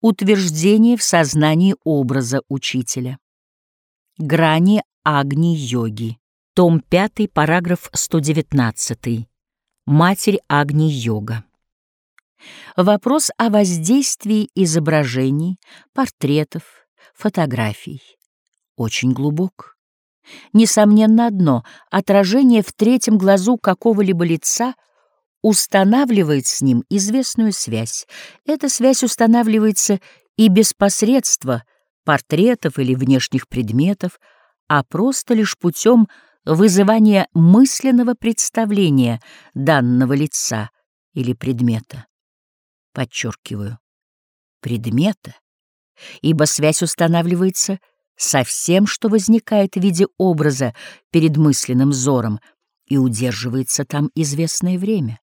Утверждение в сознании образа учителя. Грани Агни-йоги. Том 5, параграф 119. Матерь Агни-йога. Вопрос о воздействии изображений, портретов, фотографий очень глубок. Несомненно одно — отражение в третьем глазу какого-либо лица устанавливает с ним известную связь. Эта связь устанавливается и без посредства портретов или внешних предметов, а просто лишь путем вызывания мысленного представления данного лица или предмета. Подчеркиваю, предмета, ибо связь устанавливается со всем, что возникает в виде образа перед мысленным взором и удерживается там известное время.